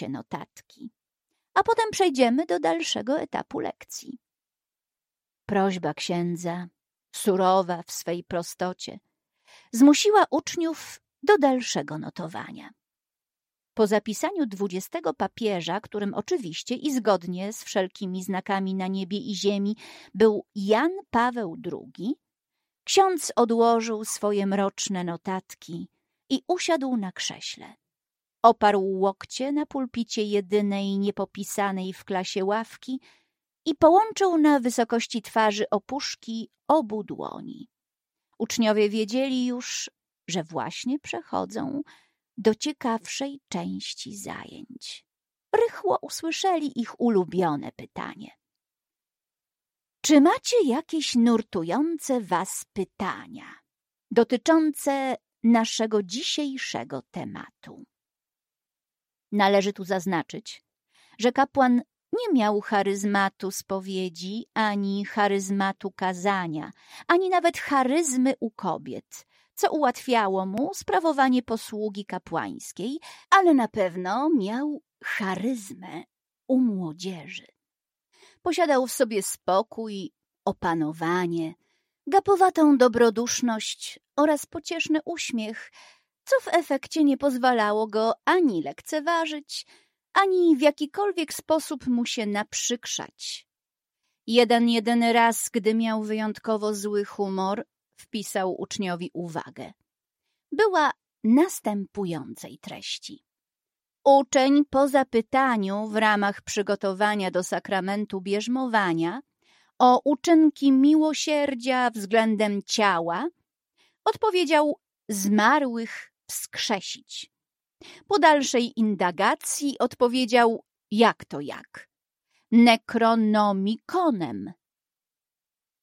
notatki, a potem przejdziemy do dalszego etapu lekcji. Prośba księdza, surowa w swej prostocie, zmusiła uczniów do dalszego notowania. Po zapisaniu dwudziestego papieża, którym oczywiście i zgodnie z wszelkimi znakami na niebie i ziemi był Jan Paweł II, ksiądz odłożył swoje mroczne notatki i usiadł na krześle. Oparł łokcie na pulpicie jedynej niepopisanej w klasie ławki i połączył na wysokości twarzy opuszki obu dłoni. Uczniowie wiedzieli już, że właśnie przechodzą do ciekawszej części zajęć. Rychło usłyszeli ich ulubione pytanie. Czy macie jakieś nurtujące was pytania dotyczące naszego dzisiejszego tematu? Należy tu zaznaczyć, że kapłan nie miał charyzmatu spowiedzi, ani charyzmatu kazania, ani nawet charyzmy u kobiet, co ułatwiało mu sprawowanie posługi kapłańskiej, ale na pewno miał charyzmę u młodzieży. Posiadał w sobie spokój, opanowanie, gapowatą dobroduszność oraz pocieszny uśmiech, co w efekcie nie pozwalało go ani lekceważyć, ani w jakikolwiek sposób mu się naprzykrzać. Jeden jedyny raz, gdy miał wyjątkowo zły humor, wpisał uczniowi uwagę. Była następującej treści. Uczeń po zapytaniu w ramach przygotowania do sakramentu bierzmowania o uczynki miłosierdzia względem ciała odpowiedział zmarłych wskrzesić. Po dalszej indagacji odpowiedział jak to jak? Nekronomikonem.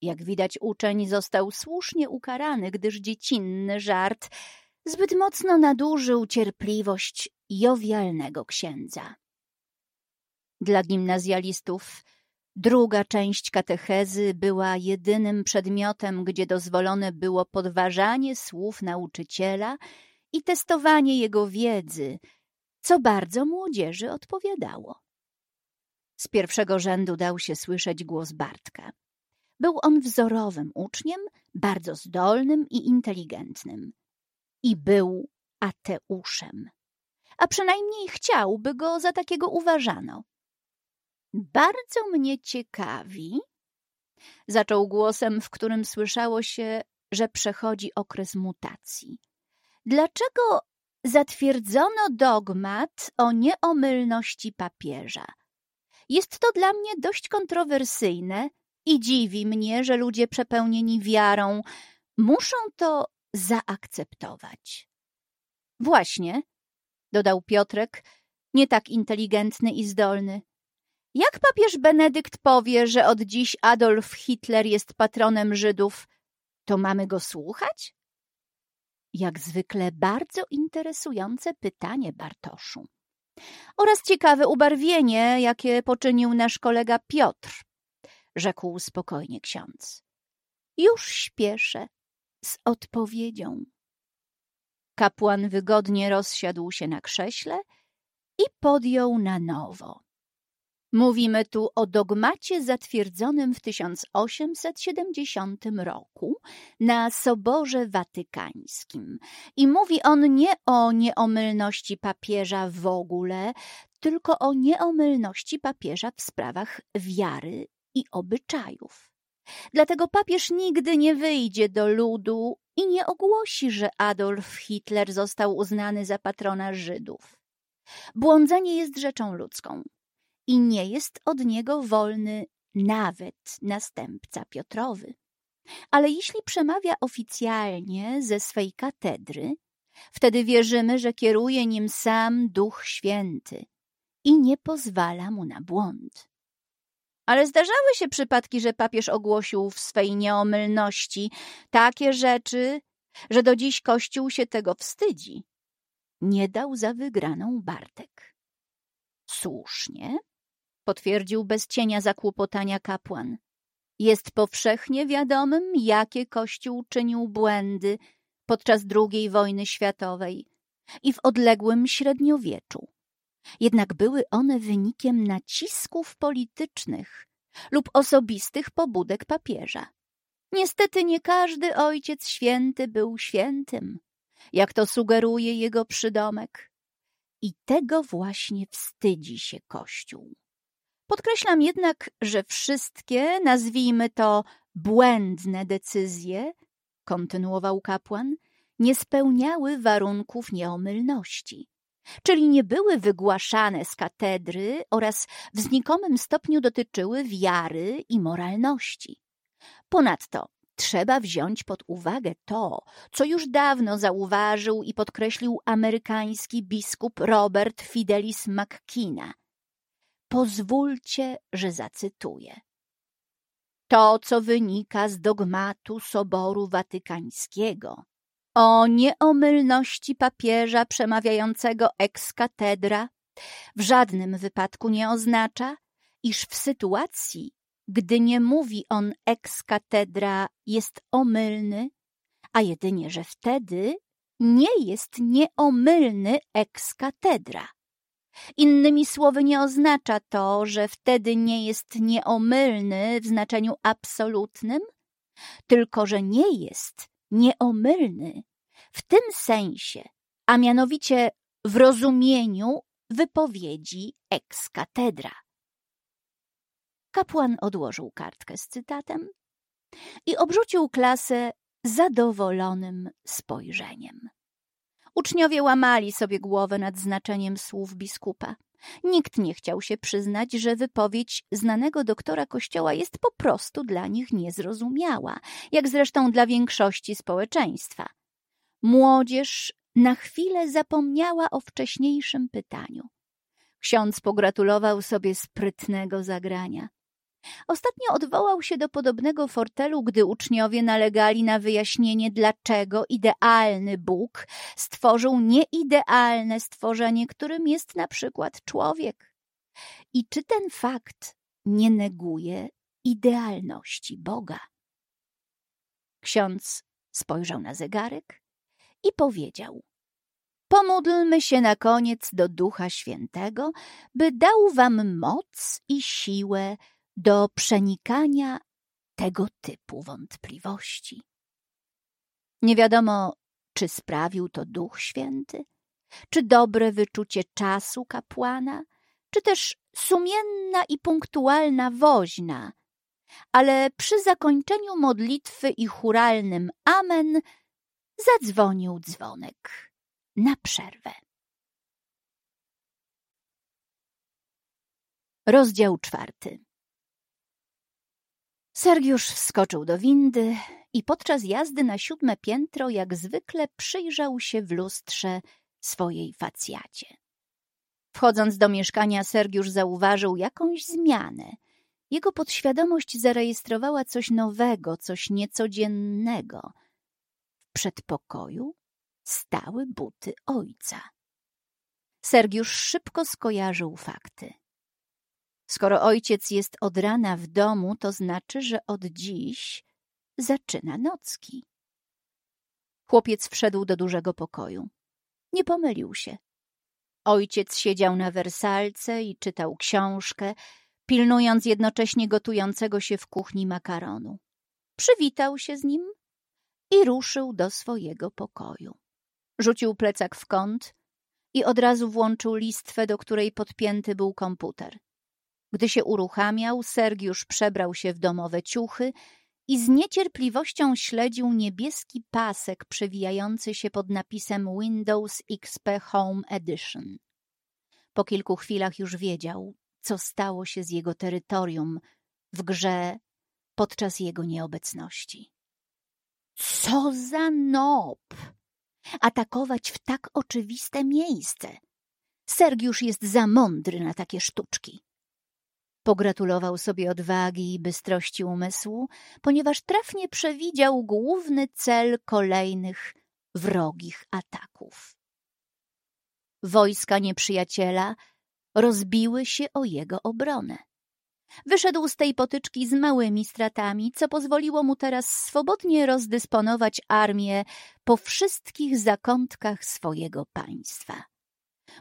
Jak widać uczeń został słusznie ukarany, gdyż dziecinny żart zbyt mocno nadużył cierpliwość jowialnego księdza. Dla gimnazjalistów druga część katechezy była jedynym przedmiotem, gdzie dozwolone było podważanie słów nauczyciela i testowanie jego wiedzy, co bardzo młodzieży odpowiadało. Z pierwszego rzędu dał się słyszeć głos Bartka. Był on wzorowym uczniem, bardzo zdolnym i inteligentnym. I był ateuszem. A przynajmniej chciał, by go za takiego uważano. Bardzo mnie ciekawi, zaczął głosem, w którym słyszało się, że przechodzi okres mutacji. Dlaczego zatwierdzono dogmat o nieomylności papieża? Jest to dla mnie dość kontrowersyjne i dziwi mnie, że ludzie przepełnieni wiarą muszą to zaakceptować. Właśnie, dodał Piotrek, nie tak inteligentny i zdolny. Jak papież Benedykt powie, że od dziś Adolf Hitler jest patronem Żydów, to mamy go słuchać? Jak zwykle bardzo interesujące pytanie, Bartoszu. Oraz ciekawe ubarwienie, jakie poczynił nasz kolega Piotr, rzekł spokojnie ksiądz. Już śpieszę z odpowiedzią. Kapłan wygodnie rozsiadł się na krześle i podjął na nowo. Mówimy tu o dogmacie zatwierdzonym w 1870 roku na Soborze Watykańskim i mówi on nie o nieomylności papieża w ogóle, tylko o nieomylności papieża w sprawach wiary i obyczajów. Dlatego papież nigdy nie wyjdzie do ludu i nie ogłosi, że Adolf Hitler został uznany za patrona Żydów. Błądzenie jest rzeczą ludzką i nie jest od niego wolny nawet następca Piotrowy. Ale jeśli przemawia oficjalnie ze swej katedry, wtedy wierzymy, że kieruje nim sam Duch Święty i nie pozwala mu na błąd. Ale zdarzały się przypadki, że papież ogłosił w swej nieomylności takie rzeczy, że do dziś Kościół się tego wstydzi. Nie dał za wygraną Bartek. Słusznie, potwierdził bez cienia zakłopotania kapłan. Jest powszechnie wiadomym, jakie Kościół czynił błędy podczas II wojny światowej i w odległym średniowieczu. Jednak były one wynikiem nacisków politycznych lub osobistych pobudek papieża. Niestety nie każdy ojciec święty był świętym, jak to sugeruje jego przydomek. I tego właśnie wstydzi się Kościół. Podkreślam jednak, że wszystkie, nazwijmy to błędne decyzje, kontynuował kapłan, nie spełniały warunków nieomylności, czyli nie były wygłaszane z katedry oraz w znikomym stopniu dotyczyły wiary i moralności. Ponadto trzeba wziąć pod uwagę to, co już dawno zauważył i podkreślił amerykański biskup Robert Fidelis McKenna. Pozwólcie, że zacytuję. To, co wynika z dogmatu Soboru Watykańskiego o nieomylności papieża przemawiającego ex cathedra, w żadnym wypadku nie oznacza, iż w sytuacji, gdy nie mówi on ex cathedra, jest omylny, a jedynie, że wtedy nie jest nieomylny ex cathedra. Innymi słowy, nie oznacza to, że wtedy nie jest nieomylny w znaczeniu absolutnym, tylko że nie jest nieomylny w tym sensie, a mianowicie w rozumieniu wypowiedzi ex cathedra. Kapłan odłożył kartkę z cytatem i obrzucił klasę zadowolonym spojrzeniem. Uczniowie łamali sobie głowę nad znaczeniem słów biskupa. Nikt nie chciał się przyznać, że wypowiedź znanego doktora kościoła jest po prostu dla nich niezrozumiała, jak zresztą dla większości społeczeństwa. Młodzież na chwilę zapomniała o wcześniejszym pytaniu. Ksiądz pogratulował sobie sprytnego zagrania. Ostatnio odwołał się do podobnego fortelu, gdy uczniowie nalegali na wyjaśnienie, dlaczego idealny Bóg stworzył nieidealne stworzenie, którym jest na przykład człowiek. I czy ten fakt nie neguje idealności Boga? Ksiądz spojrzał na zegarek i powiedział: Pomódlmy się na koniec do Ducha Świętego, by dał wam moc i siłę do przenikania tego typu wątpliwości. Nie wiadomo, czy sprawił to Duch Święty, czy dobre wyczucie czasu kapłana, czy też sumienna i punktualna woźna, ale przy zakończeniu modlitwy i churalnym amen zadzwonił dzwonek na przerwę. Rozdział czwarty Sergiusz wskoczył do windy i podczas jazdy na siódme piętro jak zwykle przyjrzał się w lustrze swojej facjacie. Wchodząc do mieszkania, Sergiusz zauważył jakąś zmianę. Jego podświadomość zarejestrowała coś nowego, coś niecodziennego. W przedpokoju stały buty ojca. Sergiusz szybko skojarzył fakty. Skoro ojciec jest od rana w domu, to znaczy, że od dziś zaczyna nocki. Chłopiec wszedł do dużego pokoju. Nie pomylił się. Ojciec siedział na wersalce i czytał książkę, pilnując jednocześnie gotującego się w kuchni makaronu. Przywitał się z nim i ruszył do swojego pokoju. Rzucił plecak w kąt i od razu włączył listwę, do której podpięty był komputer. Gdy się uruchamiał, Sergiusz przebrał się w domowe ciuchy i z niecierpliwością śledził niebieski pasek przewijający się pod napisem Windows XP Home Edition. Po kilku chwilach już wiedział, co stało się z jego terytorium w grze podczas jego nieobecności. Co za nob! Atakować w tak oczywiste miejsce! Sergiusz jest za mądry na takie sztuczki. Pogratulował sobie odwagi i bystrości umysłu, ponieważ trafnie przewidział główny cel kolejnych wrogich ataków. Wojska nieprzyjaciela rozbiły się o jego obronę. Wyszedł z tej potyczki z małymi stratami, co pozwoliło mu teraz swobodnie rozdysponować armię po wszystkich zakątkach swojego państwa.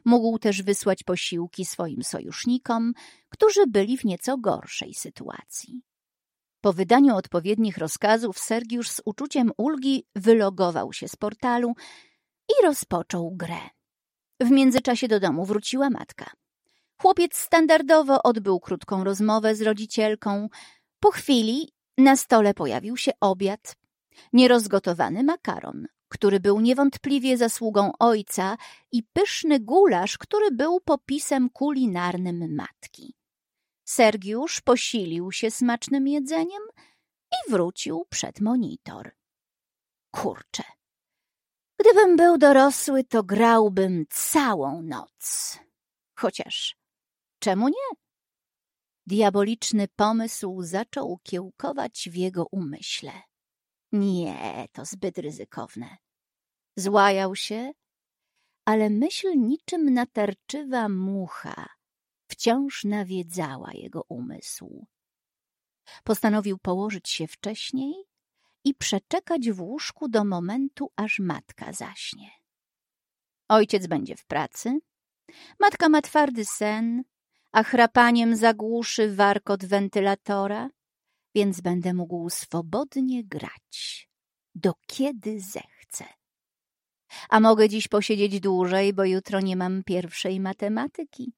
Mógł też wysłać posiłki swoim sojusznikom, którzy byli w nieco gorszej sytuacji. Po wydaniu odpowiednich rozkazów Sergiusz z uczuciem ulgi wylogował się z portalu i rozpoczął grę. W międzyczasie do domu wróciła matka. Chłopiec standardowo odbył krótką rozmowę z rodzicielką. Po chwili na stole pojawił się obiad, nierozgotowany makaron, który był niewątpliwie zasługą ojca i pyszny gulasz, który był popisem kulinarnym matki. Sergiusz posilił się smacznym jedzeniem i wrócił przed monitor. Kurczę, gdybym był dorosły, to grałbym całą noc. Chociaż czemu nie? Diaboliczny pomysł zaczął kiełkować w jego umyśle. Nie, to zbyt ryzykowne. Złajał się, ale myśl niczym natarczywa mucha wciąż nawiedzała jego umysł. Postanowił położyć się wcześniej i przeczekać w łóżku do momentu, aż matka zaśnie. Ojciec będzie w pracy, matka ma twardy sen, a chrapaniem zagłuszy warkot wentylatora, więc będę mógł swobodnie grać, do kiedy zechcę. A mogę dziś posiedzieć dłużej, bo jutro nie mam pierwszej matematyki.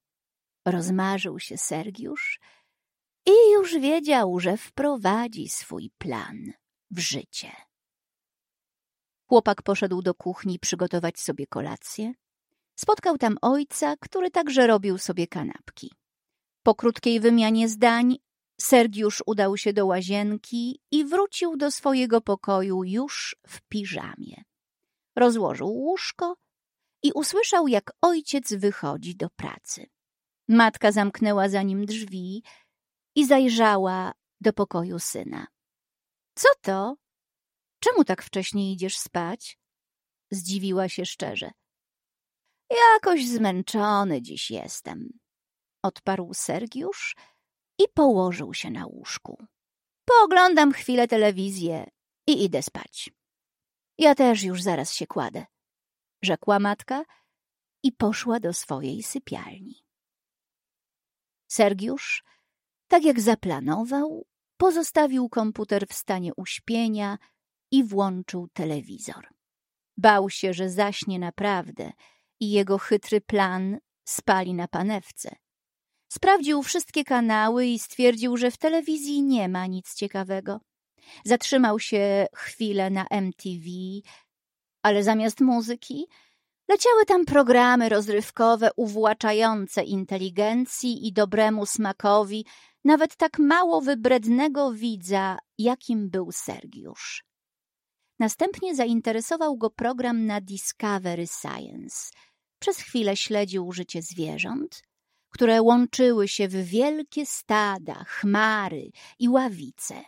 Rozmarzył się Sergiusz i już wiedział, że wprowadzi swój plan w życie. Chłopak poszedł do kuchni przygotować sobie kolację. Spotkał tam ojca, który także robił sobie kanapki. Po krótkiej wymianie zdań Sergiusz udał się do łazienki i wrócił do swojego pokoju już w piżamie. Rozłożył łóżko i usłyszał, jak ojciec wychodzi do pracy. Matka zamknęła za nim drzwi i zajrzała do pokoju syna. Co to? Czemu tak wcześnie idziesz spać? Zdziwiła się szczerze. Jakoś zmęczony dziś jestem, odparł Sergiusz i położył się na łóżku. Pooglądam chwilę telewizję i idę spać. Ja też już zaraz się kładę, rzekła matka i poszła do swojej sypialni. Sergiusz, tak jak zaplanował, pozostawił komputer w stanie uśpienia i włączył telewizor. Bał się, że zaśnie naprawdę i jego chytry plan spali na panewce. Sprawdził wszystkie kanały i stwierdził, że w telewizji nie ma nic ciekawego. Zatrzymał się chwilę na MTV, ale zamiast muzyki Leciały tam programy rozrywkowe uwłaczające inteligencji i dobremu smakowi nawet tak mało wybrednego widza, jakim był Sergiusz. Następnie zainteresował go program na Discovery Science. Przez chwilę śledził życie zwierząt, które łączyły się w wielkie stada, chmary i ławice.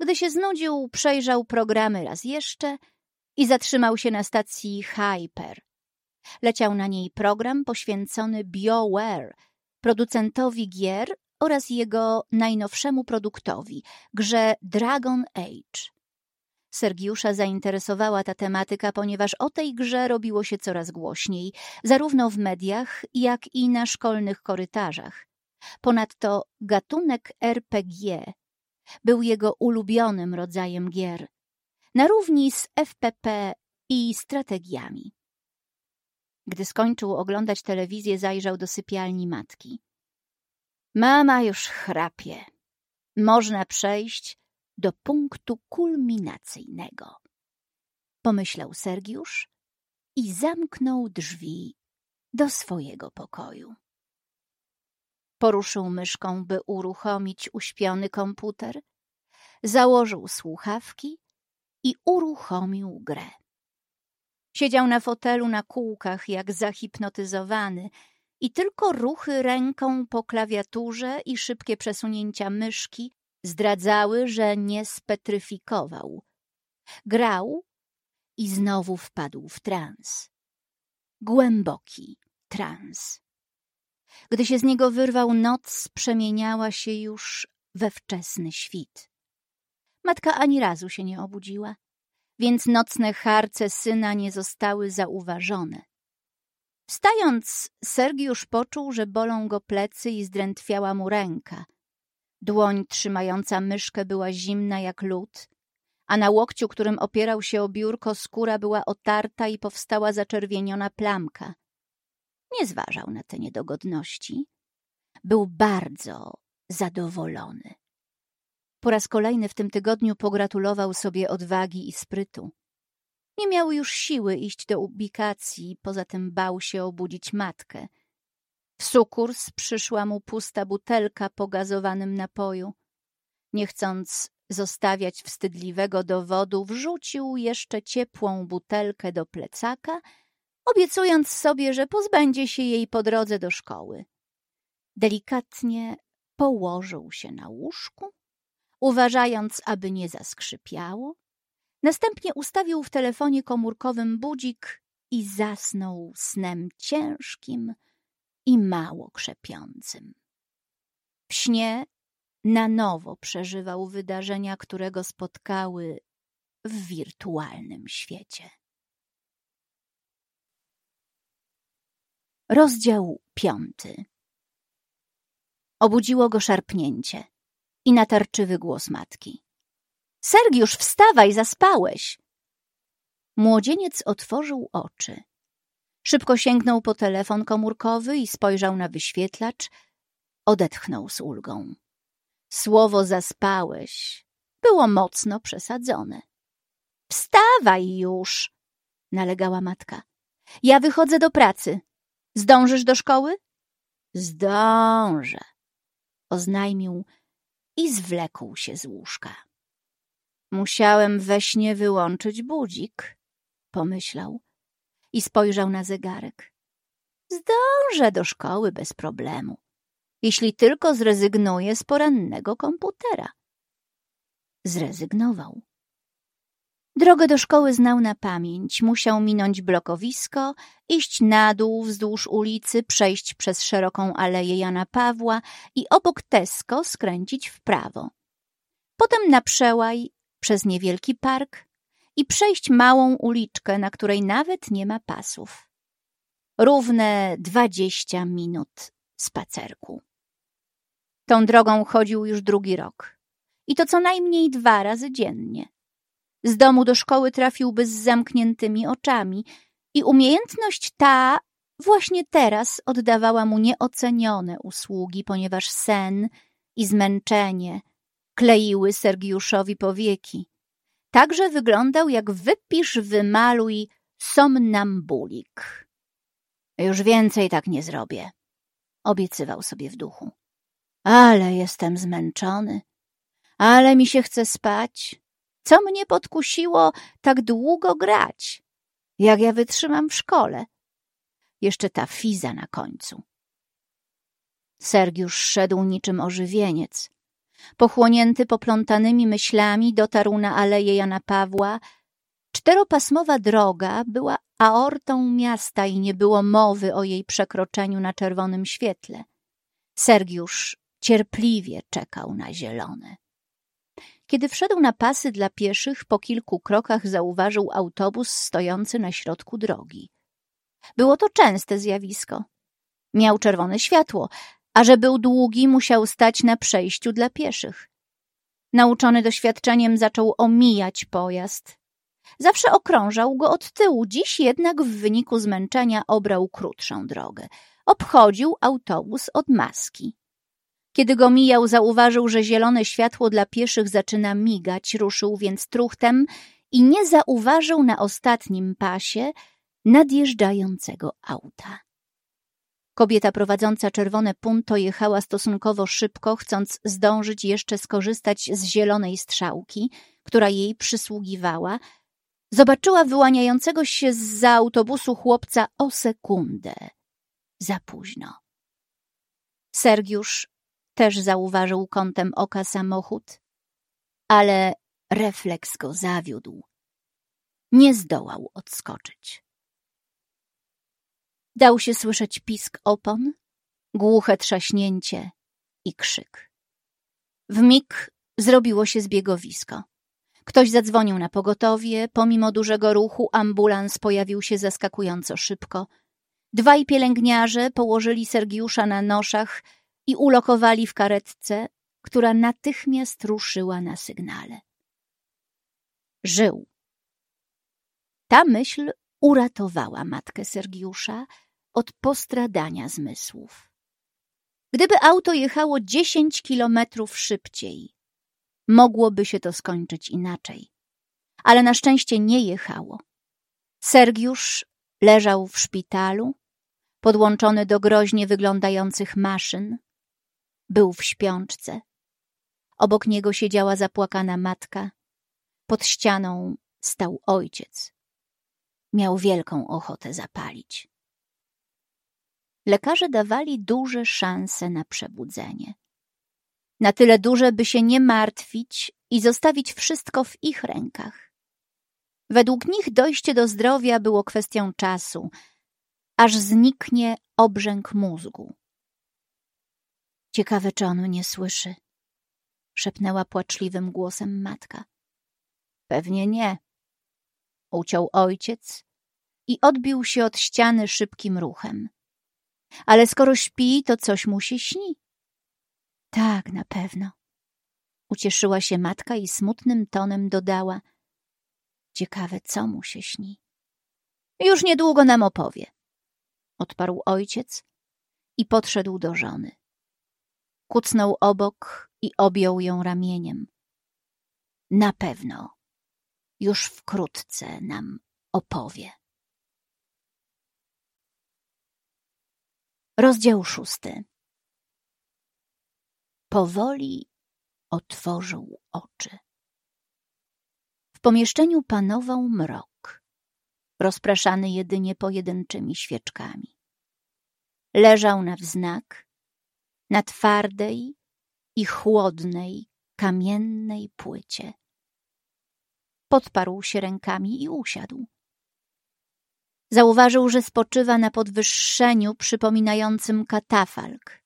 Gdy się znudził, przejrzał programy raz jeszcze i zatrzymał się na stacji Hyper, Leciał na niej program poświęcony BioWare, producentowi gier oraz jego najnowszemu produktowi, grze Dragon Age. Sergiusza zainteresowała ta tematyka, ponieważ o tej grze robiło się coraz głośniej, zarówno w mediach, jak i na szkolnych korytarzach. Ponadto gatunek RPG był jego ulubionym rodzajem gier, na równi z FPP i strategiami. Gdy skończył oglądać telewizję, zajrzał do sypialni matki. Mama już chrapie. Można przejść do punktu kulminacyjnego. Pomyślał Sergiusz i zamknął drzwi do swojego pokoju. Poruszył myszką, by uruchomić uśpiony komputer, założył słuchawki i uruchomił grę. Siedział na fotelu na kółkach, jak zahipnotyzowany, i tylko ruchy ręką po klawiaturze i szybkie przesunięcia myszki zdradzały, że nie spetryfikował. Grał i znowu wpadł w trans. Głęboki trans. Gdy się z niego wyrwał, noc przemieniała się już we wczesny świt. Matka ani razu się nie obudziła więc nocne harce syna nie zostały zauważone. Wstając, Sergiusz poczuł, że bolą go plecy i zdrętwiała mu ręka. Dłoń trzymająca myszkę była zimna jak lód, a na łokciu, którym opierał się o biurko, skóra była otarta i powstała zaczerwieniona plamka. Nie zważał na te niedogodności. Był bardzo zadowolony. Po raz kolejny w tym tygodniu pogratulował sobie odwagi i sprytu. Nie miał już siły iść do ubikacji, poza tym bał się obudzić matkę. W sukurs przyszła mu pusta butelka po gazowanym napoju. Nie chcąc zostawiać wstydliwego dowodu, wrzucił jeszcze ciepłą butelkę do plecaka, obiecując sobie, że pozbędzie się jej po drodze do szkoły. Delikatnie położył się na łóżku, uważając, aby nie zaskrzypiało. Następnie ustawił w telefonie komórkowym budzik i zasnął snem ciężkim i mało krzepiącym. W śnie na nowo przeżywał wydarzenia, które go spotkały w wirtualnym świecie. Rozdział piąty Obudziło go szarpnięcie i natarczywy głos matki. Sergiusz, wstawaj, zaspałeś! Młodzieniec otworzył oczy. Szybko sięgnął po telefon komórkowy i spojrzał na wyświetlacz. Odetchnął z ulgą. Słowo zaspałeś było mocno przesadzone. Wstawaj już, nalegała matka. Ja wychodzę do pracy. Zdążysz do szkoły? Zdążę, oznajmił i zwlekł się z łóżka. Musiałem we śnie wyłączyć budzik, pomyślał i spojrzał na zegarek. Zdążę do szkoły bez problemu, jeśli tylko zrezygnuję z porannego komputera. Zrezygnował. Drogę do szkoły znał na pamięć. Musiał minąć blokowisko, iść na dół wzdłuż ulicy, przejść przez szeroką aleję Jana Pawła i obok Tesco skręcić w prawo. Potem na przełaj, przez niewielki park i przejść małą uliczkę, na której nawet nie ma pasów. Równe dwadzieścia minut spacerku. Tą drogą chodził już drugi rok. I to co najmniej dwa razy dziennie. Z domu do szkoły trafiłby z zamkniętymi oczami i umiejętność ta właśnie teraz oddawała mu nieocenione usługi, ponieważ sen i zmęczenie kleiły Sergiuszowi powieki. Także wyglądał jak wypisz, wymaluj somnambulik. Już więcej tak nie zrobię, obiecywał sobie w duchu. Ale jestem zmęczony, ale mi się chce spać. Co mnie podkusiło tak długo grać? Jak ja wytrzymam w szkole? Jeszcze ta fiza na końcu. Sergiusz szedł niczym ożywieniec. Pochłonięty poplątanymi myślami dotarł na aleję Jana Pawła. Czteropasmowa droga była aortą miasta i nie było mowy o jej przekroczeniu na czerwonym świetle. Sergiusz cierpliwie czekał na zielone. Kiedy wszedł na pasy dla pieszych, po kilku krokach zauważył autobus stojący na środku drogi. Było to częste zjawisko. Miał czerwone światło, a że był długi, musiał stać na przejściu dla pieszych. Nauczony doświadczeniem zaczął omijać pojazd. Zawsze okrążał go od tyłu, dziś jednak w wyniku zmęczenia obrał krótszą drogę. Obchodził autobus od maski. Kiedy go mijał, zauważył, że zielone światło dla pieszych zaczyna migać, ruszył więc truchtem i nie zauważył na ostatnim pasie nadjeżdżającego auta. Kobieta prowadząca czerwone punto jechała stosunkowo szybko, chcąc zdążyć jeszcze skorzystać z zielonej strzałki, która jej przysługiwała. Zobaczyła wyłaniającego się z autobusu chłopca o sekundę. Za późno. Sergiusz też zauważył kątem oka samochód, ale refleks go zawiódł. Nie zdołał odskoczyć. Dał się słyszeć pisk opon, głuche trzaśnięcie i krzyk. W mig zrobiło się zbiegowisko. Ktoś zadzwonił na pogotowie, pomimo dużego ruchu ambulans pojawił się zaskakująco szybko. Dwaj pielęgniarze położyli Sergiusza na noszach i ulokowali w karetce, która natychmiast ruszyła na sygnale. Żył. Ta myśl uratowała matkę Sergiusza od postradania zmysłów. Gdyby auto jechało dziesięć kilometrów szybciej, mogłoby się to skończyć inaczej. Ale na szczęście nie jechało. Sergiusz leżał w szpitalu, podłączony do groźnie wyglądających maszyn. Był w śpiączce. Obok niego siedziała zapłakana matka. Pod ścianą stał ojciec. Miał wielką ochotę zapalić. Lekarze dawali duże szanse na przebudzenie. Na tyle duże, by się nie martwić i zostawić wszystko w ich rękach. Według nich dojście do zdrowia było kwestią czasu, aż zniknie obrzęk mózgu. Ciekawe, czy on nie słyszy, szepnęła płaczliwym głosem matka. Pewnie nie. Uciął ojciec i odbił się od ściany szybkim ruchem. Ale skoro śpi, to coś mu się śni. Tak, na pewno. Ucieszyła się matka i smutnym tonem dodała. Ciekawe, co mu się śni. Już niedługo nam opowie. Odparł ojciec i podszedł do żony. Kucnął obok i objął ją ramieniem. Na pewno już wkrótce nam opowie. Rozdział szósty. Powoli otworzył oczy. W pomieszczeniu panował mrok, rozpraszany jedynie pojedynczymi świeczkami. Leżał na wznak, na twardej i chłodnej, kamiennej płycie. Podparł się rękami i usiadł. Zauważył, że spoczywa na podwyższeniu przypominającym katafalk.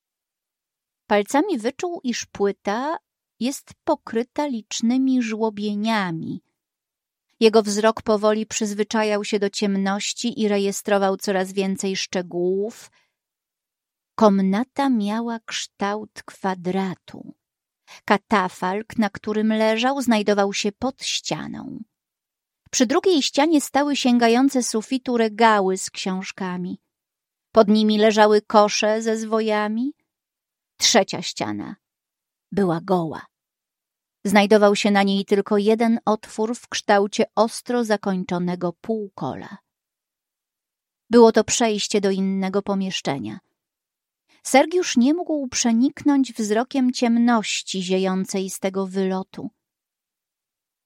Palcami wyczuł, iż płyta jest pokryta licznymi żłobieniami. Jego wzrok powoli przyzwyczajał się do ciemności i rejestrował coraz więcej szczegółów. Komnata miała kształt kwadratu. Katafalk, na którym leżał, znajdował się pod ścianą. Przy drugiej ścianie stały sięgające sufitu regały z książkami. Pod nimi leżały kosze ze zwojami. Trzecia ściana była goła. Znajdował się na niej tylko jeden otwór w kształcie ostro zakończonego półkola. Było to przejście do innego pomieszczenia. Sergiusz nie mógł przeniknąć wzrokiem ciemności ziejącej z tego wylotu.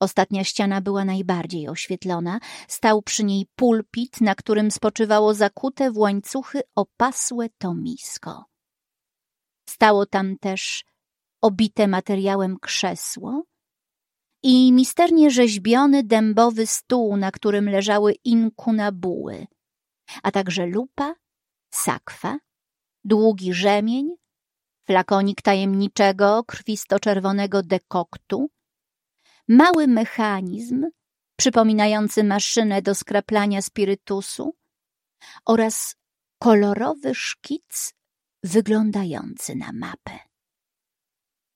Ostatnia ściana była najbardziej oświetlona. Stał przy niej pulpit, na którym spoczywało zakute w łańcuchy opasłe tomisko. Stało tam też obite materiałem krzesło i misternie rzeźbiony dębowy stół, na którym leżały inkunabuły, a także lupa, sakwa, długi rzemień, flakonik tajemniczego, krwisto-czerwonego dekoktu, mały mechanizm przypominający maszynę do skraplania spirytusu oraz kolorowy szkic wyglądający na mapę.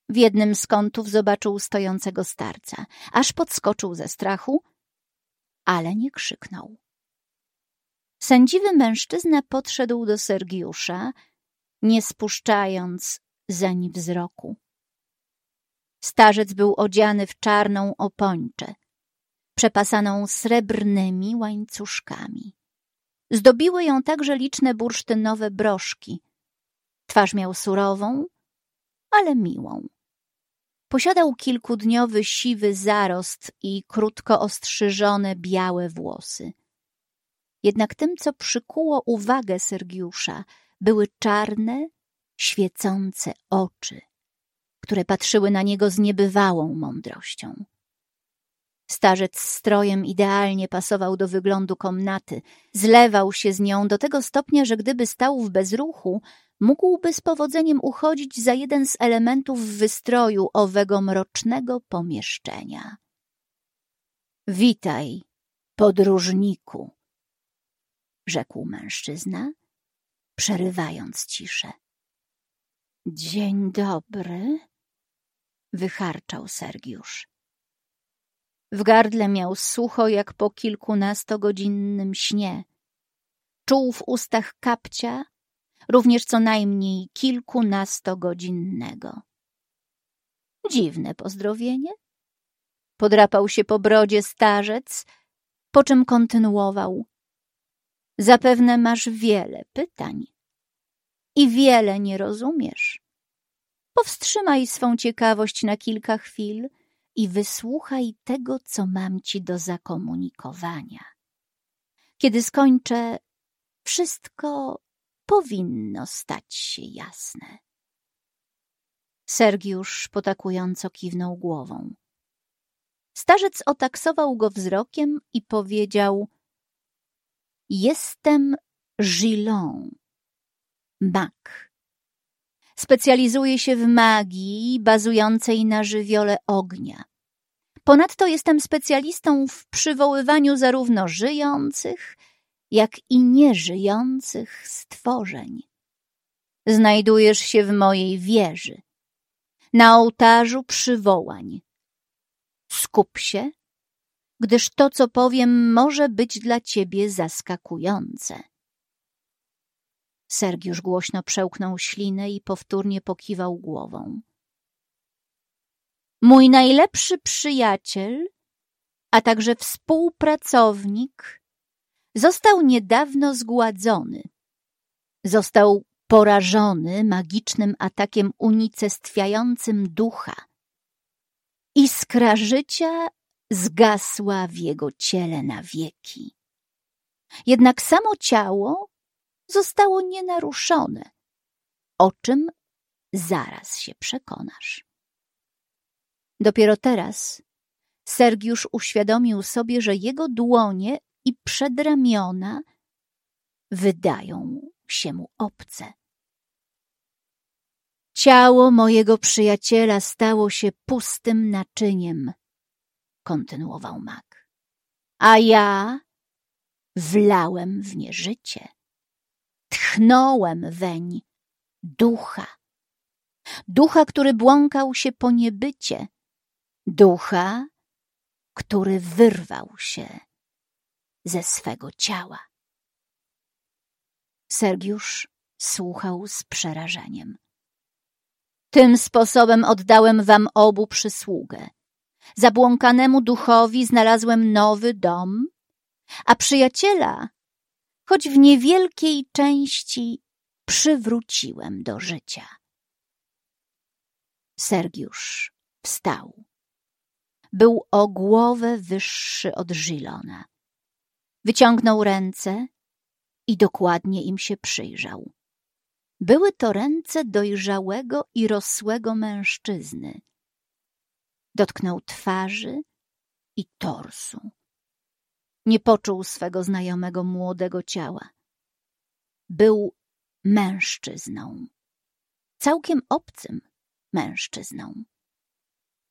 W jednym z kątów zobaczył stojącego starca, aż podskoczył ze strachu, ale nie krzyknął. Sędziwy mężczyzna podszedł do Sergiusza, nie spuszczając zeń wzroku. Starzec był odziany w czarną opończę, przepasaną srebrnymi łańcuszkami. Zdobiły ją także liczne bursztynowe broszki. Twarz miał surową, ale miłą. Posiadał kilkudniowy siwy zarost i krótko ostrzyżone białe włosy. Jednak tym, co przykuło uwagę Sergiusza, były czarne, świecące oczy które patrzyły na niego z niebywałą mądrością. Starzec strojem idealnie pasował do wyglądu komnaty, zlewał się z nią do tego stopnia, że gdyby stał w bezruchu, mógłby z powodzeniem uchodzić za jeden z elementów wystroju owego mrocznego pomieszczenia. Witaj, podróżniku, rzekł mężczyzna przerywając ciszę. Dzień dobry, wycharczał Sergiusz. W gardle miał sucho jak po kilkunastogodzinnym śnie. Czuł w ustach kapcia, również co najmniej kilkunastogodzinnego. Dziwne pozdrowienie. Podrapał się po brodzie starzec, po czym kontynuował. Zapewne masz wiele pytań i wiele nie rozumiesz. Powstrzymaj swą ciekawość na kilka chwil i wysłuchaj tego, co mam ci do zakomunikowania. Kiedy skończę, wszystko powinno stać się jasne. Sergiusz potakująco kiwnął głową. Starzec otaksował go wzrokiem i powiedział — Jestem Gillon, mag. Specjalizuję się w magii bazującej na żywiole ognia. Ponadto jestem specjalistą w przywoływaniu zarówno żyjących, jak i nieżyjących stworzeń. Znajdujesz się w mojej wieży, na ołtarzu przywołań. Skup się, gdyż to, co powiem, może być dla ciebie zaskakujące. Sergiusz głośno przełknął ślinę i powtórnie pokiwał głową. Mój najlepszy przyjaciel, a także współpracownik, został niedawno zgładzony. Został porażony magicznym atakiem unicestwiającym ducha. Iskra życia zgasła w jego ciele na wieki. Jednak samo ciało zostało nienaruszone, o czym zaraz się przekonasz. Dopiero teraz Sergiusz uświadomił sobie, że jego dłonie i przedramiona wydają się mu obce. Ciało mojego przyjaciela stało się pustym naczyniem, kontynuował mak. A ja wlałem w nie życie. Tchnąłem weń ducha. Ducha, który błąkał się po niebycie. Ducha, który wyrwał się ze swego ciała. Sergiusz słuchał z przerażeniem. Tym sposobem oddałem wam obu przysługę. Zabłąkanemu duchowi znalazłem nowy dom, a przyjaciela, choć w niewielkiej części, przywróciłem do życia. Sergiusz wstał. Był o głowę wyższy od Żilona. Wyciągnął ręce i dokładnie im się przyjrzał. Były to ręce dojrzałego i rosłego mężczyzny. Dotknął twarzy i torsu. Nie poczuł swego znajomego młodego ciała. Był mężczyzną. Całkiem obcym mężczyzną.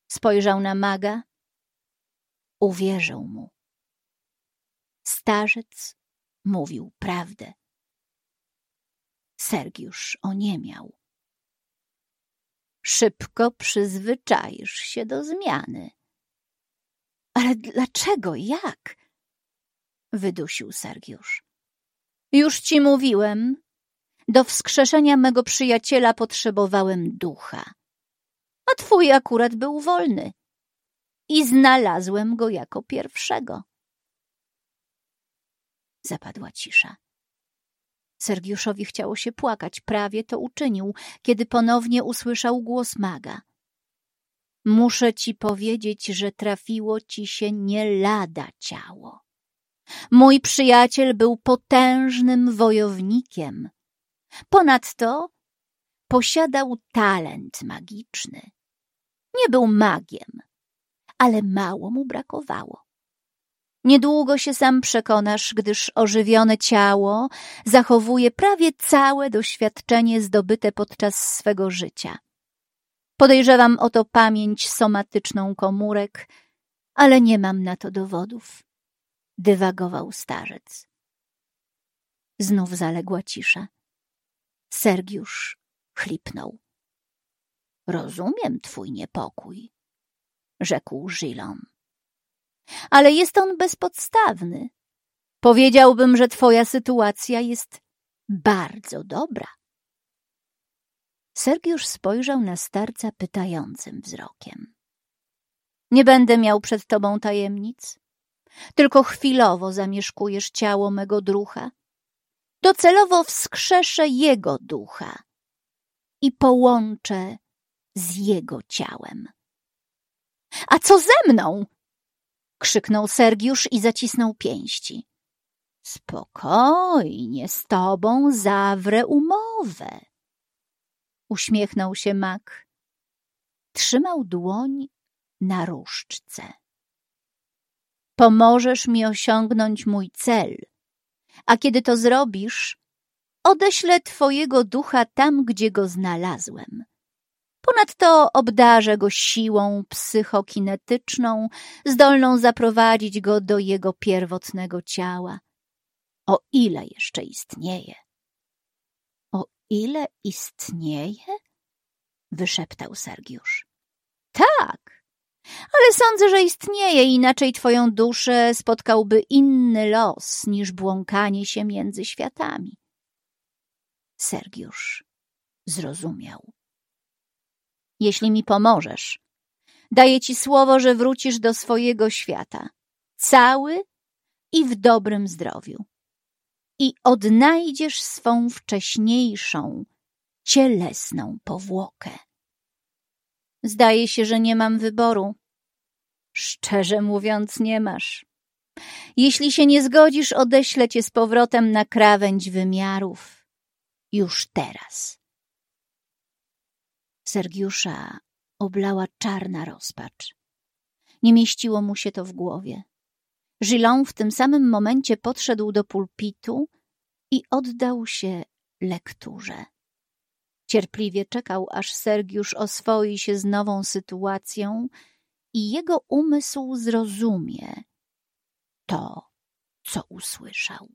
Spojrzał na maga. Uwierzył mu. Starzec mówił prawdę. Sergiusz oniemiał. Szybko przyzwyczaisz się do zmiany. Ale dlaczego, jak? Wydusił Sergiusz. Już ci mówiłem. Do wskrzeszenia mego przyjaciela potrzebowałem ducha. A twój akurat był wolny. I znalazłem go jako pierwszego. Zapadła cisza. Sergiuszowi chciało się płakać, prawie to uczynił, kiedy ponownie usłyszał głos maga. Muszę ci powiedzieć, że trafiło ci się nie lada ciało. Mój przyjaciel był potężnym wojownikiem. Ponadto posiadał talent magiczny. Nie był magiem, ale mało mu brakowało. Niedługo się sam przekonasz, gdyż ożywione ciało zachowuje prawie całe doświadczenie zdobyte podczas swego życia. Podejrzewam o to pamięć somatyczną komórek, ale nie mam na to dowodów. Dywagował starzec. Znów zaległa cisza. Sergiusz chlipnął. Rozumiem twój niepokój, rzekł Żilon. Ale jest on bezpodstawny. Powiedziałbym, że twoja sytuacja jest bardzo dobra. Sergiusz spojrzał na starca pytającym wzrokiem. Nie będę miał przed tobą tajemnic, tylko chwilowo zamieszkujesz ciało mego drucha. Docelowo wskrzeszę jego ducha i połączę z jego ciałem. A co ze mną? krzyknął Sergiusz i zacisnął pięści. Spokojnie, z tobą zawrę umowę. Uśmiechnął się mak. Trzymał dłoń na różdżce. Pomożesz mi osiągnąć mój cel, a kiedy to zrobisz, odeślę twojego ducha tam, gdzie go znalazłem. Ponadto obdarzę go siłą psychokinetyczną, zdolną zaprowadzić go do jego pierwotnego ciała. O ile jeszcze istnieje. O ile istnieje? wyszeptał Sergiusz. Tak, ale sądzę, że istnieje, inaczej twoją duszę spotkałby inny los niż błąkanie się między światami. Sergiusz zrozumiał. Jeśli mi pomożesz, daję ci słowo, że wrócisz do swojego świata, cały i w dobrym zdrowiu. I odnajdziesz swą wcześniejszą, cielesną powłokę. Zdaje się, że nie mam wyboru. Szczerze mówiąc, nie masz. Jeśli się nie zgodzisz, odeślę cię z powrotem na krawędź wymiarów. Już teraz. Sergiusza oblała czarna rozpacz. Nie mieściło mu się to w głowie. Gillon w tym samym momencie podszedł do pulpitu i oddał się lekturze. Cierpliwie czekał, aż Sergiusz oswoi się z nową sytuacją i jego umysł zrozumie to, co usłyszał.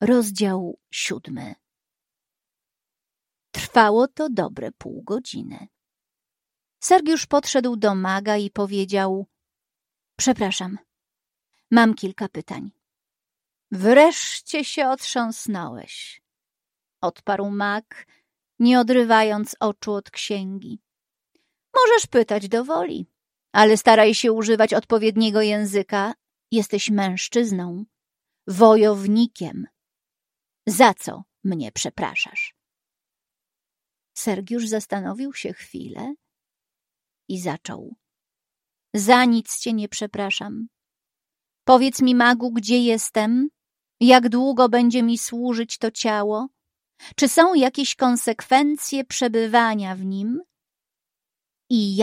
Rozdział siódmy Trwało to dobre pół godziny. Sergiusz podszedł do maga i powiedział – Przepraszam, mam kilka pytań. Wreszcie się otrząsnąłeś, odparł mak, nie odrywając oczu od księgi. Możesz pytać do woli, ale staraj się używać odpowiedniego języka. Jesteś mężczyzną, wojownikiem. Za co mnie przepraszasz? Sergiusz zastanowił się chwilę i zaczął. Za nic cię nie przepraszam. Powiedz mi, magu, gdzie jestem jak długo będzie mi służyć to ciało? Czy są jakieś konsekwencje przebywania w nim? I